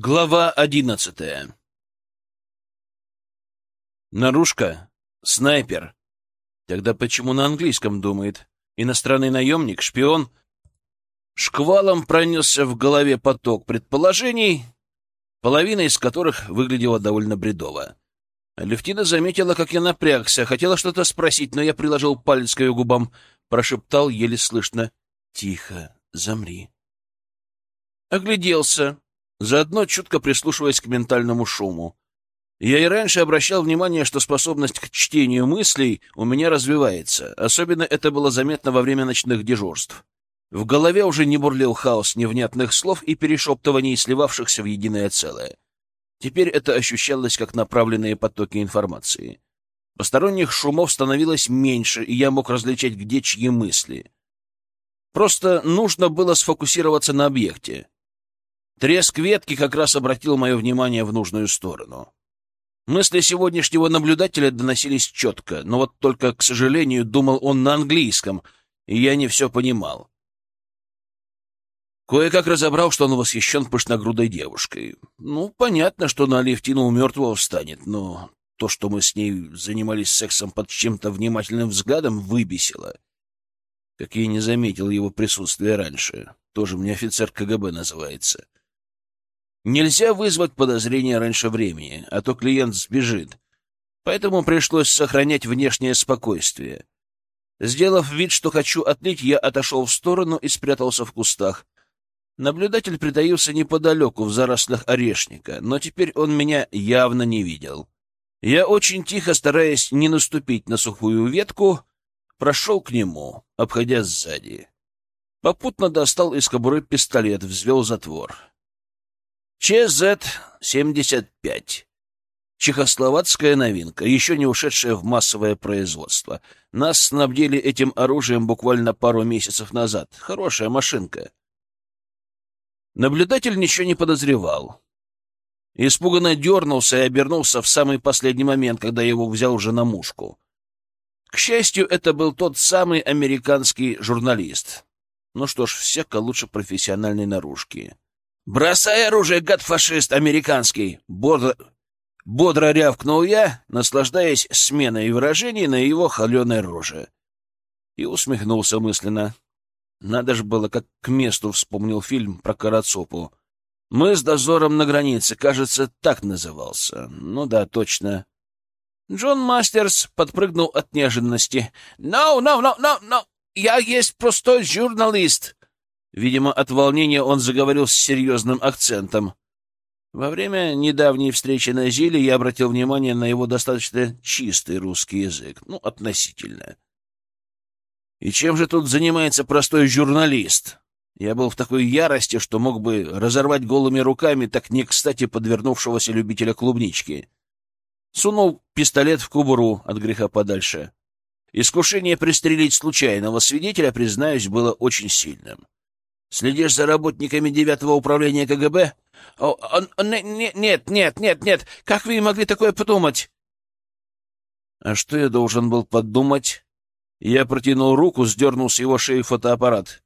Глава одиннадцатая Нарушка? Снайпер? Тогда почему на английском думает? Иностранный наемник? Шпион? Шквалом пронесся в голове поток предположений, половина из которых выглядела довольно бредово. Левтина заметила, как я напрягся, хотела что-то спросить, но я приложил палец к ее губам, прошептал еле слышно «Тихо, замри». Огляделся, заодно чутко прислушиваясь к ментальному шуму. Я и раньше обращал внимание, что способность к чтению мыслей у меня развивается. Особенно это было заметно во время ночных дежурств. В голове уже не бурлил хаос невнятных слов и перешептываний, сливавшихся в единое целое. Теперь это ощущалось как направленные потоки информации. Посторонних шумов становилось меньше, и я мог различать, где чьи мысли. Просто нужно было сфокусироваться на объекте. Треск ветки как раз обратил мое внимание в нужную сторону. Мысли сегодняшнего наблюдателя доносились четко, но вот только, к сожалению, думал он на английском, и я не все понимал. Кое-как разобрал, что он восхищен пышногрудой девушкой. Ну, понятно, что на Алевтину у мертвого встанет, но то, что мы с ней занимались сексом под чем-то внимательным взглядом, выбесило. Как я не заметил его присутствия раньше. Тоже мне офицер КГБ называется. Нельзя вызвать подозрения раньше времени, а то клиент сбежит. Поэтому пришлось сохранять внешнее спокойствие. Сделав вид, что хочу отлить, я отошел в сторону и спрятался в кустах. Наблюдатель притаился неподалеку, в зарослях орешника, но теперь он меня явно не видел. Я очень тихо, стараясь не наступить на сухую ветку, прошел к нему, обходя сзади. Попутно достал из кобуры пистолет, взвел затвор. ЧЗ-75. Чехословацкая новинка, еще не ушедшая в массовое производство. Нас снабдили этим оружием буквально пару месяцев назад. Хорошая машинка. Наблюдатель ничего не подозревал. Испуганно дернулся и обернулся в самый последний момент, когда его взял уже на мушку. К счастью, это был тот самый американский журналист. Ну что ж, всяко лучше профессиональной наружки. «Бросай оружие, гад-фашист американский!» Бодро, бодро рявкнул я, наслаждаясь сменой выражений на его холеной роже. И усмехнулся мысленно. Надо же было, как к месту вспомнил фильм про Карацопу. Мы с дозором на границе, кажется, так назывался. Ну да, точно. Джон Мастерс подпрыгнул от неожиданности. «No, no, no, no, no! Я есть простой журналист!» Видимо, от волнения он заговорил с серьезным акцентом. Во время недавней встречи на Зиле я обратил внимание на его достаточно чистый русский язык. Ну, относительно. И чем же тут занимается простой журналист? Я был в такой ярости, что мог бы разорвать голыми руками так не кстати подвернувшегося любителя клубнички. Сунул пистолет в кубуру от греха подальше. Искушение пристрелить случайного свидетеля, признаюсь, было очень сильным. Следишь за работниками девятого управления КГБ? О, о, не, нет, нет, нет, нет. Как вы могли такое подумать? А что я должен был подумать? Я протянул руку, сдернул с его шеи фотоаппарат.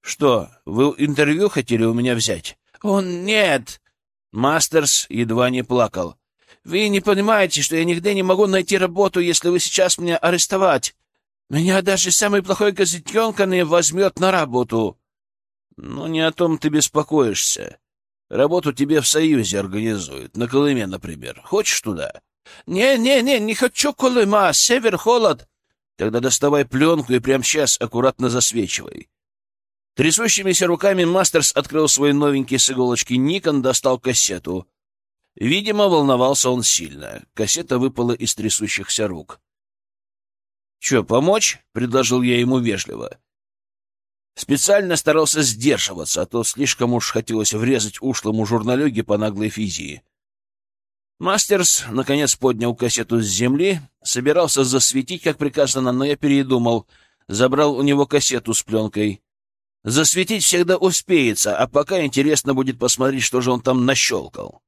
Что, вы интервью хотели у меня взять? О, нет! Мастерс едва не плакал. Вы не понимаете, что я нигде не могу найти работу, если вы сейчас меня арестовать. Меня даже самый плохой газетенка не возьмет на работу. Ну, не о том ты беспокоишься. Работу тебе в Союзе организуют, на Колыме, например. Хочешь туда? Не-не-не, не хочу Колыма, север холод. Тогда доставай пленку и прямо сейчас аккуратно засвечивай. Трясущимися руками Мастерс открыл свой новенький с иголочки Никон, достал кассету. Видимо, волновался он сильно. Кассета выпала из трясущихся рук. — Че, помочь? — предложил я ему вежливо. Специально старался сдерживаться, а то слишком уж хотелось врезать ушлому журналюге по наглой физии. Мастерс, наконец, поднял кассету с земли, собирался засветить, как приказано, но я передумал, забрал у него кассету с пленкой. Засветить всегда успеется, а пока интересно будет посмотреть, что же он там нащелкал.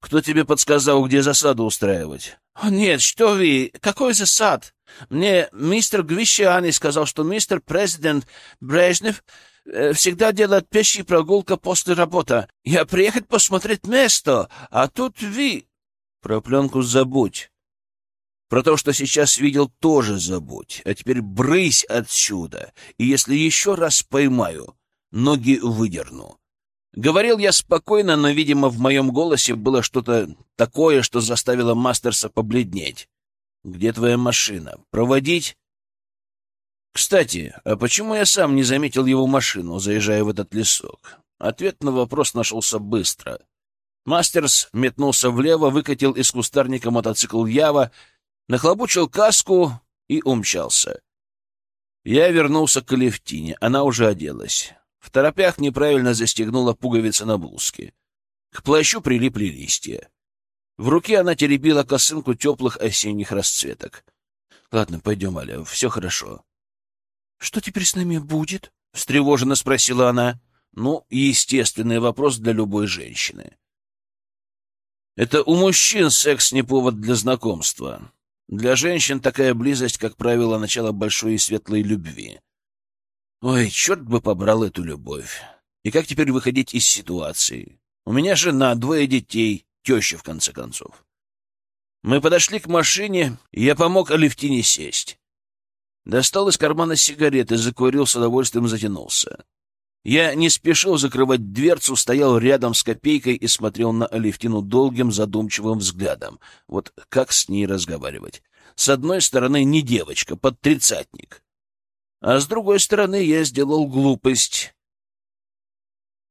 Кто тебе подсказал, где засаду устраивать? — Нет, что вы, какой засад? Мне мистер Гвищани сказал, что мистер президент Брежнев э, всегда делает пешие прогулка после работы. Я приехать посмотреть место, а тут ви...» «Про пленку забудь. Про то, что сейчас видел, тоже забудь. А теперь брысь отсюда, и если еще раз поймаю, ноги выдерну». Говорил я спокойно, но, видимо, в моем голосе было что-то такое, что заставило Мастерса побледнеть. «Где твоя машина? Проводить?» Кстати, а почему я сам не заметил его машину, заезжая в этот лесок? Ответ на вопрос нашелся быстро. Мастерс метнулся влево, выкатил из кустарника мотоцикл Ява, нахлобучил каску и умчался. Я вернулся к Алевтине, она уже оделась. В торопях неправильно застегнула пуговицы на блузке. К плащу прилипли листья. В руке она теребила косынку теплых осенних расцветок. — Ладно, пойдем, Аля, все хорошо. — Что теперь с нами будет? — встревоженно спросила она. Ну, естественный вопрос для любой женщины. Это у мужчин секс не повод для знакомства. Для женщин такая близость, как правило, начало большой и светлой любви. Ой, черт бы побрал эту любовь. И как теперь выходить из ситуации? У меня жена, двое детей, теща, в конце концов. Мы подошли к машине, и я помог Алевтине сесть. Достал из кармана сигареты, закурил, с удовольствием затянулся. Я не спешил закрывать дверцу, стоял рядом с копейкой и смотрел на Алевтину долгим задумчивым взглядом. Вот как с ней разговаривать? С одной стороны, не девочка, под тридцатник. А с другой стороны, я сделал глупость.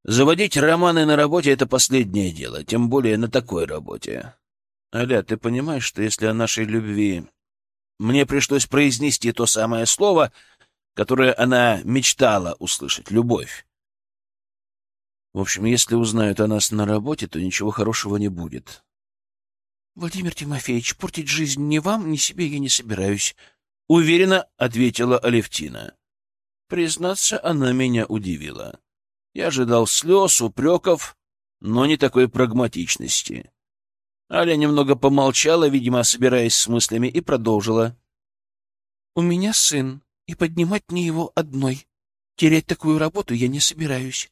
Заводить романы на работе — это последнее дело, тем более на такой работе. Аля, ты понимаешь, что если о нашей любви мне пришлось произнести то самое слово, которое она мечтала услышать — любовь? В общем, если узнают о нас на работе, то ничего хорошего не будет. — Владимир Тимофеевич, портить жизнь ни вам, ни себе я не собираюсь, — уверенно ответила Алевтина. Признаться, она меня удивила. Я ожидал слез, упреков, но не такой прагматичности. Аля немного помолчала, видимо, собираясь с мыслями, и продолжила. — У меня сын, и поднимать мне его одной. Терять такую работу я не собираюсь.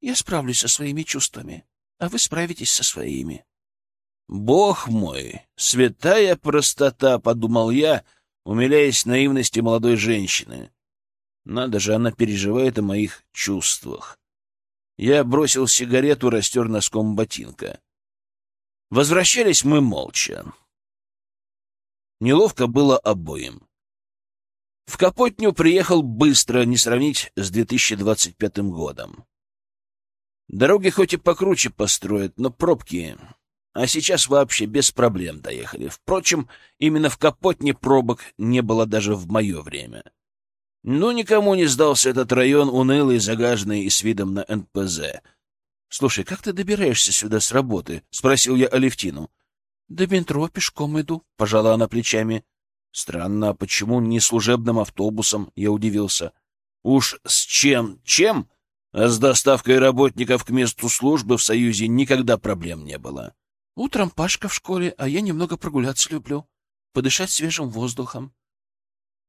Я справлюсь со своими чувствами, а вы справитесь со своими. — Бог мой, святая простота, — подумал я, умиляясь наивности молодой женщины. Надо же, она переживает о моих чувствах. Я бросил сигарету, растер носком ботинка. Возвращались мы молча. Неловко было обоим. В Капотню приехал быстро, не сравнить с 2025 годом. Дороги хоть и покруче построят, но пробки а сейчас вообще без проблем доехали. Впрочем, именно в Капотне пробок не было даже в мое время. Ну, никому не сдался этот район, унылый, загаженный и с видом на НПЗ. — Слушай, как ты добираешься сюда с работы? — спросил я Алевтину. — До метро пешком иду, — пожала она плечами. — Странно, а почему не служебным автобусом? — я удивился. — Уж с чем? Чем? А с доставкой работников к месту службы в Союзе никогда проблем не было. Утром Пашка в школе, а я немного прогуляться люблю, подышать свежим воздухом.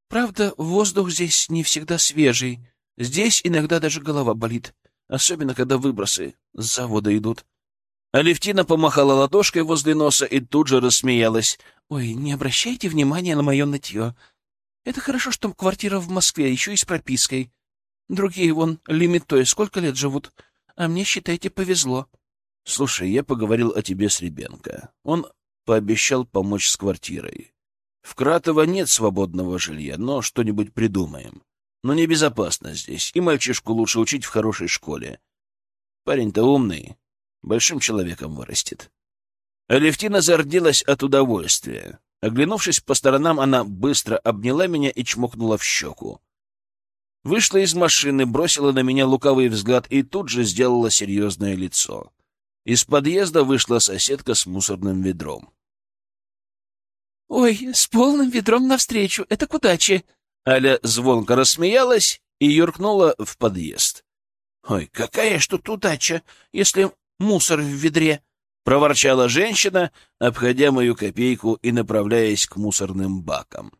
Правда, воздух здесь не всегда свежий. Здесь иногда даже голова болит, особенно когда выбросы с завода идут. Алевтина помахала ладошкой возле носа и тут же рассмеялась. «Ой, не обращайте внимания на мое нытье. Это хорошо, что квартира в Москве, еще и с пропиской. Другие вон лимитой сколько лет живут, а мне, считайте, повезло». Слушай, я поговорил о тебе с Ребенко. Он пообещал помочь с квартирой. В Кратово нет свободного жилья, но что-нибудь придумаем. Но небезопасно здесь, и мальчишку лучше учить в хорошей школе. Парень-то умный, большим человеком вырастет. Алевтина зарделась от удовольствия. Оглянувшись по сторонам, она быстро обняла меня и чмокнула в щеку. Вышла из машины, бросила на меня лукавый взгляд и тут же сделала серьезное лицо. Из подъезда вышла соседка с мусорным ведром. «Ой, с полным ведром навстречу! Это к удаче!» Аля звонко рассмеялась и юркнула в подъезд. «Ой, какая ж тут удача, если мусор в ведре!» — проворчала женщина, обходя мою копейку и направляясь к мусорным бакам.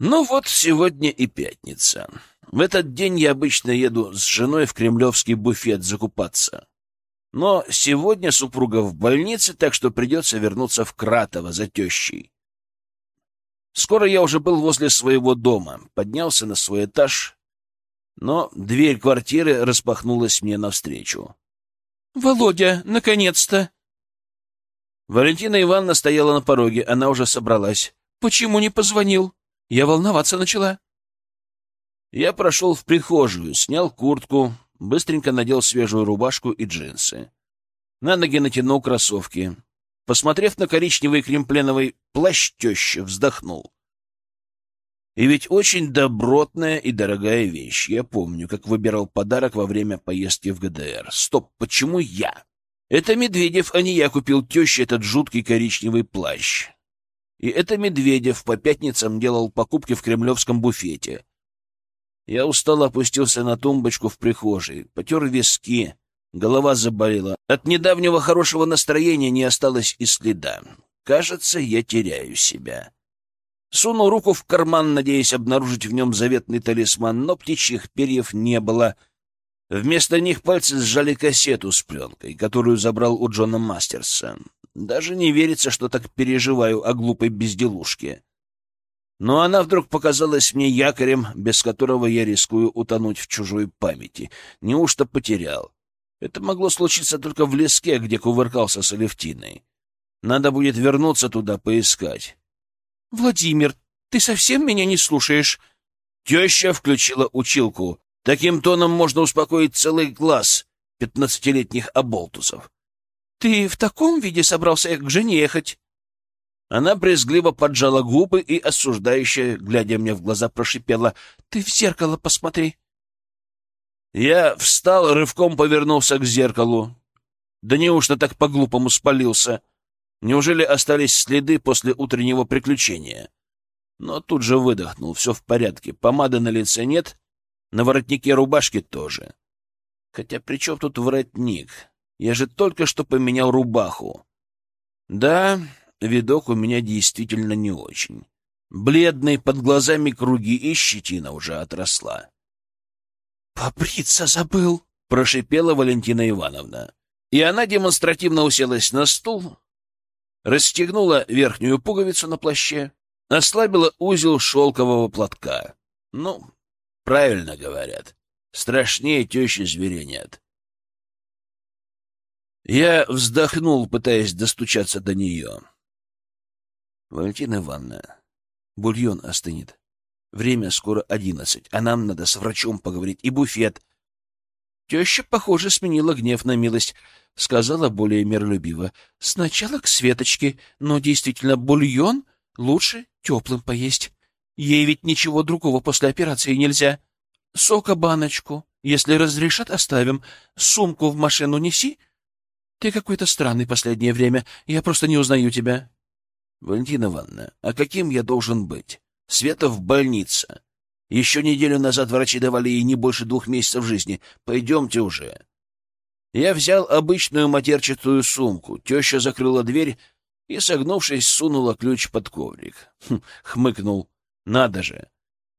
Ну вот, сегодня и пятница. В этот день я обычно еду с женой в кремлевский буфет закупаться. Но сегодня супруга в больнице, так что придется вернуться в Кратово за тещей. Скоро я уже был возле своего дома, поднялся на свой этаж, но дверь квартиры распахнулась мне навстречу. — Володя, наконец-то! Валентина Ивановна стояла на пороге, она уже собралась. — Почему не позвонил? Я волноваться начала. Я прошел в прихожую, снял куртку, быстренько надел свежую рубашку и джинсы. На ноги натянул кроссовки. Посмотрев на коричневый кремпленовый плащ, теща вздохнул. И ведь очень добротная и дорогая вещь. Я помню, как выбирал подарок во время поездки в ГДР. Стоп, почему я? Это Медведев, а не я купил теще этот жуткий коричневый плащ. И это Медведев по пятницам делал покупки в кремлевском буфете. Я устало опустился на тумбочку в прихожей, потер виски, голова заболела. От недавнего хорошего настроения не осталось и следа. Кажется, я теряю себя. Сунул руку в карман, надеясь обнаружить в нем заветный талисман, но птичьих перьев не было. Вместо них пальцы сжали кассету с пленкой, которую забрал у Джона Мастерса. Даже не верится, что так переживаю о глупой безделушке. Но она вдруг показалась мне якорем, без которого я рискую утонуть в чужой памяти. Неужто потерял? Это могло случиться только в леске, где кувыркался с Алевтиной. Надо будет вернуться туда, поискать. — Владимир, ты совсем меня не слушаешь? Теща включила училку. Таким тоном можно успокоить целый класс пятнадцатилетних оболтусов. — Ты в таком виде собрался к жене ехать? Она брезгливо поджала губы и, осуждающе, глядя мне в глаза, прошипела. — Ты в зеркало посмотри. Я встал, рывком повернулся к зеркалу. Да неужто так по-глупому спалился? Неужели остались следы после утреннего приключения? Но тут же выдохнул. Все в порядке. Помады на лице нет, на воротнике рубашки тоже. Хотя при чем тут воротник? Я же только что поменял рубаху. Да, видок у меня действительно не очень. Бледный, под глазами круги и щетина уже отросла. «Побриться забыл!» — прошипела Валентина Ивановна. И она демонстративно уселась на стул, расстегнула верхнюю пуговицу на плаще, ослабила узел шелкового платка. Ну, правильно говорят, страшнее тещи зверя нет. Я вздохнул, пытаясь достучаться до нее. Валентина Ивановна, бульон остынет. Время скоро одиннадцать, а нам надо с врачом поговорить. И буфет. Теща, похоже, сменила гнев на милость. Сказала более миролюбиво. Сначала к Светочке, но действительно бульон лучше теплым поесть. Ей ведь ничего другого после операции нельзя. Сока баночку. Если разрешат, оставим. Сумку в машину неси. Ты какой-то странный последнее время. Я просто не узнаю тебя. Валентина Ивановна, а каким я должен быть? Света в больнице. Еще неделю назад врачи давали ей не больше двух месяцев жизни. Пойдемте уже. Я взял обычную матерчатую сумку. Теща закрыла дверь и, согнувшись, сунула ключ под коврик. Хм, хмыкнул. Надо же.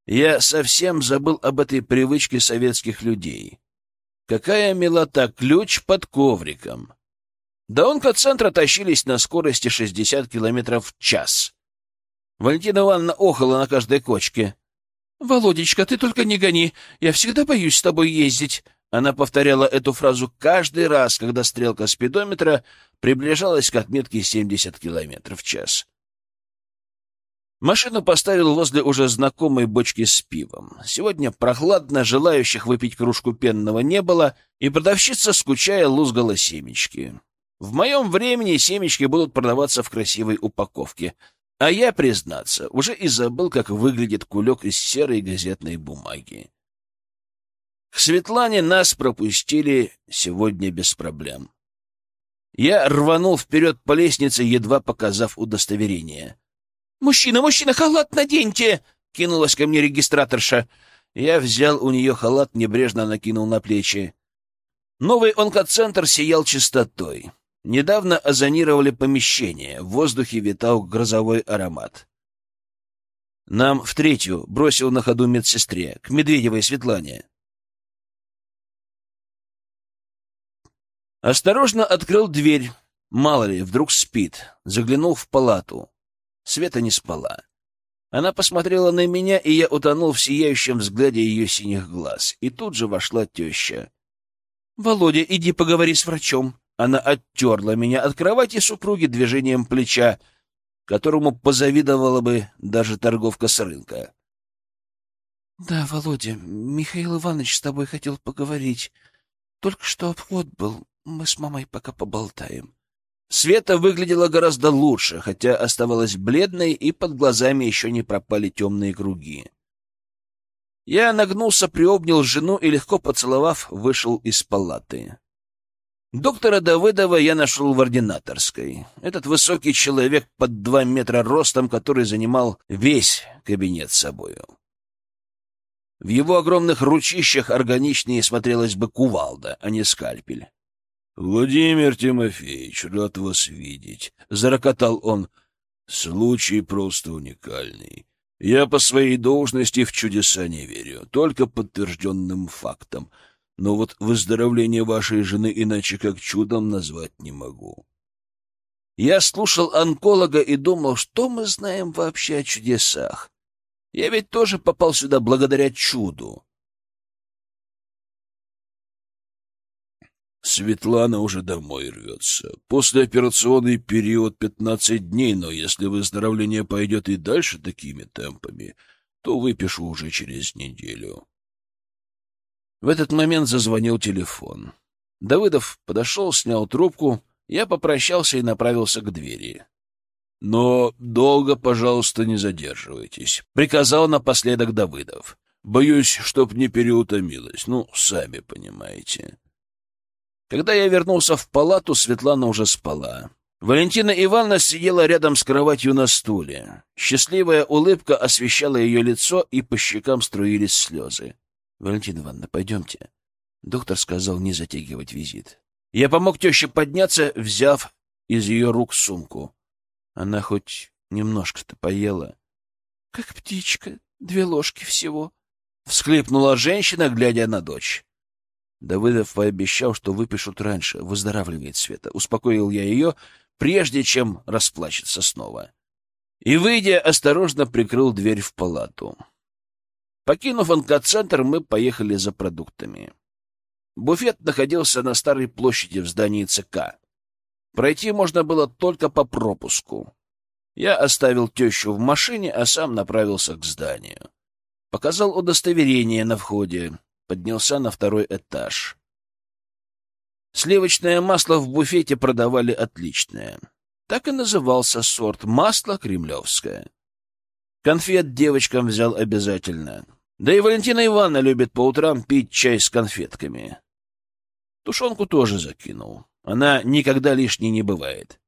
Я совсем забыл об этой привычке советских людей. Какая милота, ключ под ковриком. До онкоцентра тащились на скорости 60 километров в час. Валентина Ивановна охала на каждой кочке. — Володечка, ты только не гони, я всегда боюсь с тобой ездить. Она повторяла эту фразу каждый раз, когда стрелка спидометра приближалась к отметке 70 километров в час. Машину поставил возле уже знакомой бочки с пивом. Сегодня прохладно, желающих выпить кружку пенного не было, и продавщица, скучая, лузгала семечки. В моем времени семечки будут продаваться в красивой упаковке. А я, признаться, уже и забыл, как выглядит кулек из серой газетной бумаги. К Светлане нас пропустили сегодня без проблем. Я рванул вперед по лестнице, едва показав удостоверение. «Мужчина, мужчина, халат наденьте!» — кинулась ко мне регистраторша. Я взял у нее халат, небрежно накинул на плечи. Новый онкоцентр сиял чистотой. Недавно озонировали помещение, в воздухе витал грозовой аромат. Нам в третью бросил на ходу медсестре, к Медведевой Светлане. Осторожно открыл дверь. Мало ли, вдруг спит. Заглянул в палату. Света не спала. Она посмотрела на меня, и я утонул в сияющем взгляде ее синих глаз. И тут же вошла теща. — Володя, иди поговори с врачом. Она оттерла меня от кровати супруги движением плеча, которому позавидовала бы даже торговка с рынка. — Да, Володя, Михаил Иванович с тобой хотел поговорить. Только что обход был. Мы с мамой пока поболтаем. Света выглядела гораздо лучше, хотя оставалась бледной, и под глазами еще не пропали темные круги. Я нагнулся, приобнял жену и, легко поцеловав, вышел из палаты. Доктора Давыдова я нашел в ординаторской. Этот высокий человек под два метра ростом, который занимал весь кабинет собою. В его огромных ручищах органичнее смотрелась бы кувалда, а не скальпель. — Владимир Тимофеевич, рад вас видеть, — зарокотал он. — Случай просто уникальный. Я по своей должности в чудеса не верю, только подтвержденным фактам. Но вот выздоровление вашей жены иначе как чудом назвать не могу. Я слушал онколога и думал, что мы знаем вообще о чудесах. Я ведь тоже попал сюда благодаря чуду. Светлана уже домой рвется. Послеоперационный период 15 дней, но если выздоровление пойдет и дальше такими темпами, то выпишу уже через неделю. В этот момент зазвонил телефон. Давыдов подошел, снял трубку, я попрощался и направился к двери. — Но долго, пожалуйста, не задерживайтесь, — приказал напоследок Давыдов. — Боюсь, чтоб не переутомилась. Ну, сами понимаете. Когда я вернулся в палату, Светлана уже спала. Валентина Ивановна сидела рядом с кроватью на стуле. Счастливая улыбка освещала ее лицо, и по щекам струились слезы. — Валентина Ивановна, пойдемте. Доктор сказал не затягивать визит. Я помог теще подняться, взяв из ее рук сумку. Она хоть немножко-то поела. — Как птичка, две ложки всего. — всхлипнула женщина, глядя на дочь. Давыдов пообещал, что выпишут раньше. Выздоравливает Света. Успокоил я ее, прежде чем расплачется снова. И, выйдя, осторожно прикрыл дверь в палату. Покинув онкоцентр, мы поехали за продуктами. Буфет находился на старой площади в здании ЦК. Пройти можно было только по пропуску. Я оставил тещу в машине, а сам направился к зданию. Показал удостоверение на входе поднялся на второй этаж. Сливочное масло в буфете продавали отличное. Так и назывался сорт масла кремлевское. Конфет девочкам взял обязательно. Да и Валентина Ивановна любит по утрам пить чай с конфетками. Тушенку тоже закинул. Она никогда лишней не бывает.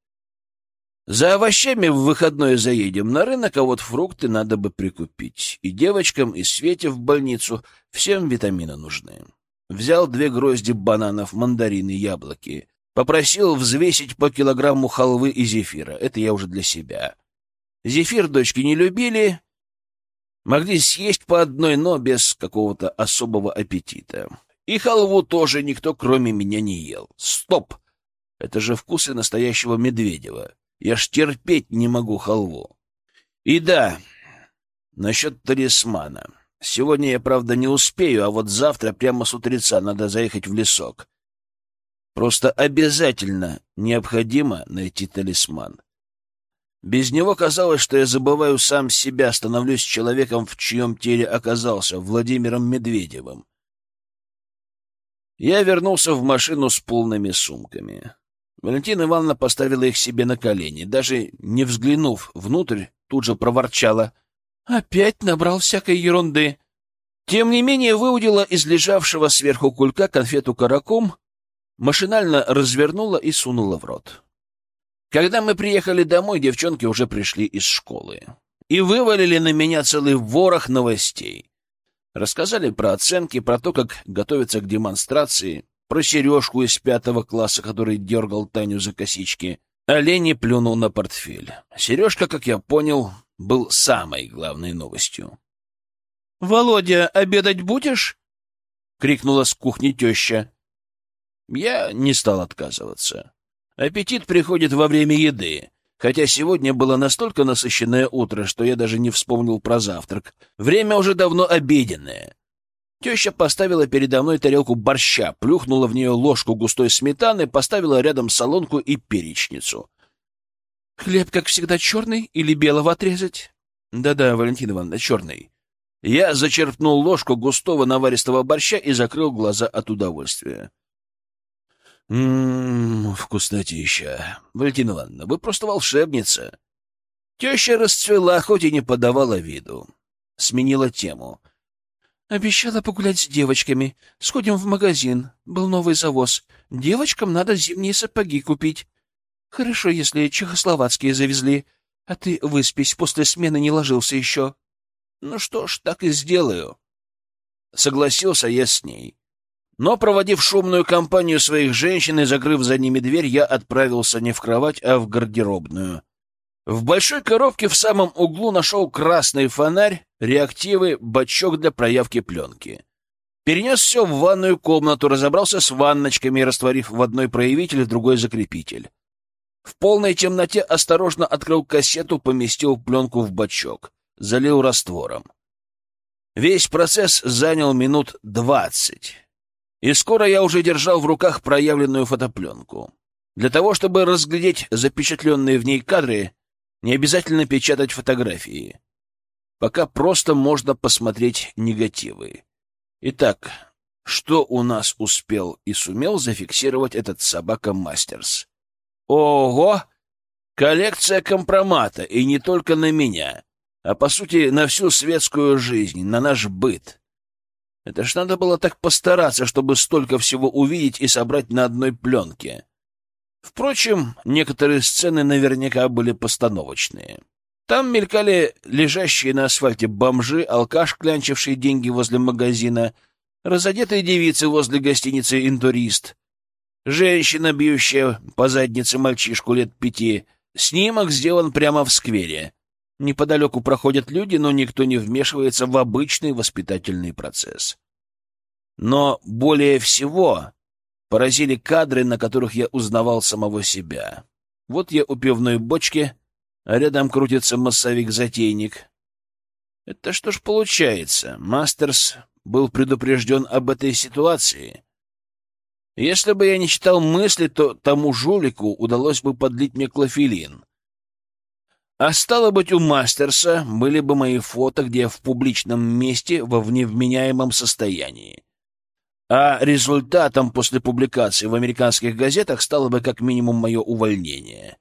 За овощами в выходной заедем на рынок, а вот фрукты надо бы прикупить. И девочкам, и Свете в больницу. Всем витамины нужны. Взял две грозди бананов, мандарины, яблоки. Попросил взвесить по килограмму халвы и зефира. Это я уже для себя. Зефир дочки не любили. Могли съесть по одной, но без какого-то особого аппетита. И халву тоже никто, кроме меня, не ел. Стоп! Это же вкусы настоящего Медведева. Я ж терпеть не могу халву. И да, насчет талисмана. Сегодня я, правда, не успею, а вот завтра прямо с утреца надо заехать в лесок. Просто обязательно необходимо найти талисман. Без него казалось, что я забываю сам себя, становлюсь человеком, в чьем теле оказался, Владимиром Медведевым. Я вернулся в машину с полными сумками. Валентина Ивановна поставила их себе на колени. Даже не взглянув внутрь, тут же проворчала. «Опять набрал всякой ерунды». Тем не менее, выудила из лежавшего сверху кулька конфету караком, машинально развернула и сунула в рот. Когда мы приехали домой, девчонки уже пришли из школы и вывалили на меня целый ворох новостей. Рассказали про оценки, про то, как готовятся к демонстрации, про сережку из пятого класса, который дергал Таню за косички. Олени плюнул на портфель. Сережка, как я понял, был самой главной новостью. — Володя, обедать будешь? — крикнула с кухни теща. Я не стал отказываться. Аппетит приходит во время еды, хотя сегодня было настолько насыщенное утро, что я даже не вспомнил про завтрак. Время уже давно обеденное. Теща поставила передо мной тарелку борща, плюхнула в нее ложку густой сметаны, поставила рядом солонку и перечницу. — Хлеб, как всегда, черный или белого отрезать? Да — Да-да, Валентина Ивановна, черный. Я зачерпнул ложку густого наваристого борща и закрыл глаза от удовольствия. Ммм, вкуснотища. Валентина Ивановна, вы просто волшебница. Теща расцвела, хоть и не подавала виду. Сменила тему. Обещала погулять с девочками. Сходим в магазин. Был новый завоз. Девочкам надо зимние сапоги купить. Хорошо, если чехословацкие завезли. А ты выспись, после смены не ложился еще. Ну что ж, так и сделаю. Согласился я с ней. Но, проводив шумную компанию своих женщин и закрыв за ними дверь, я отправился не в кровать, а в гардеробную. В большой коробке в самом углу нашел красный фонарь, реактивы, бачок для проявки пленки. Перенес все в ванную комнату, разобрался с ванночками, растворив в одной проявитель, в другой закрепитель. В полной темноте осторожно открыл кассету, поместил пленку в бачок залил раствором. Весь процесс занял минут двадцать, и скоро я уже держал в руках проявленную фотопленку. Для того, чтобы разглядеть запечатленные в ней кадры, не обязательно печатать фотографии. Пока просто можно посмотреть негативы. Итак, что у нас успел и сумел зафиксировать этот собака Мастерс? Ого! Коллекция компромата, и не только на меня а по сути на всю светскую жизнь, на наш быт. Это ж надо было так постараться, чтобы столько всего увидеть и собрать на одной пленке. Впрочем, некоторые сцены наверняка были постановочные. Там мелькали лежащие на асфальте бомжи, алкаш, клянчивший деньги возле магазина, разодетые девицы возле гостиницы «Интурист», женщина, бьющая по заднице мальчишку лет пяти. Снимок сделан прямо в сквере. Неподалеку проходят люди, но никто не вмешивается в обычный воспитательный процесс. Но более всего поразили кадры, на которых я узнавал самого себя. Вот я у пивной бочки, а рядом крутится массовик-затейник. Это что ж получается? Мастерс был предупрежден об этой ситуации. Если бы я не читал мысли, то тому жулику удалось бы подлить мне клофелин. А стало быть, у Мастерса были бы мои фото, где в публичном месте во вневменяемом состоянии. А результатом после публикации в американских газетах стало бы как минимум мое увольнение.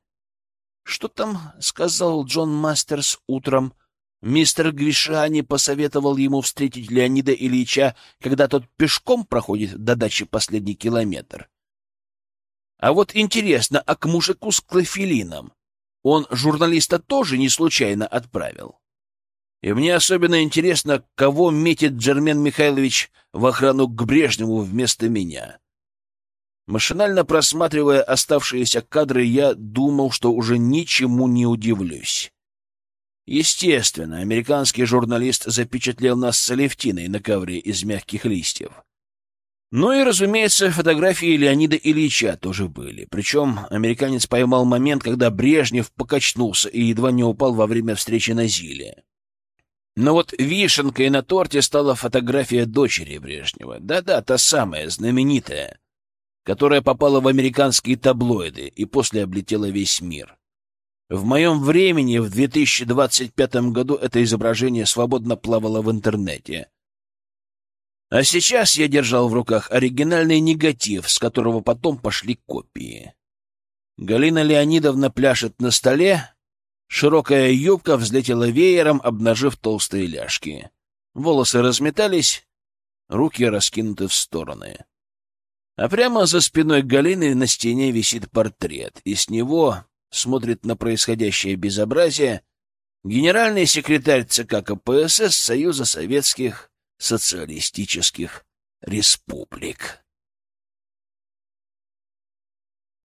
Что там сказал Джон Мастерс утром? Мистер Гвишани посоветовал ему встретить Леонида Ильича, когда тот пешком проходит до дачи последний километр. А вот интересно, а к мужику с клофелином он журналиста тоже не случайно отправил. И мне особенно интересно, кого метит Джермен Михайлович в охрану к Брежневу вместо меня. Машинально просматривая оставшиеся кадры, я думал, что уже ничему не удивлюсь. Естественно, американский журналист запечатлел нас с Алевтиной на ковре из мягких листьев. Ну и, разумеется, фотографии Леонида Ильича тоже были. Причем американец поймал момент, когда Брежнев покачнулся и едва не упал во время встречи на Зиле. Но вот вишенкой на торте стала фотография дочери Брежнева. Да-да, та самая, знаменитая, которая попала в американские таблоиды и после облетела весь мир. В моем времени, в 2025 году, это изображение свободно плавало в интернете — а сейчас я держал в руках оригинальный негатив, с которого потом пошли копии. Галина Леонидовна пляшет на столе, широкая юбка взлетела веером, обнажив толстые ляжки. Волосы разметались, руки раскинуты в стороны. А прямо за спиной Галины на стене висит портрет, и с него смотрит на происходящее безобразие генеральный секретарь ЦК КПСС Союза Советских социалистических республик.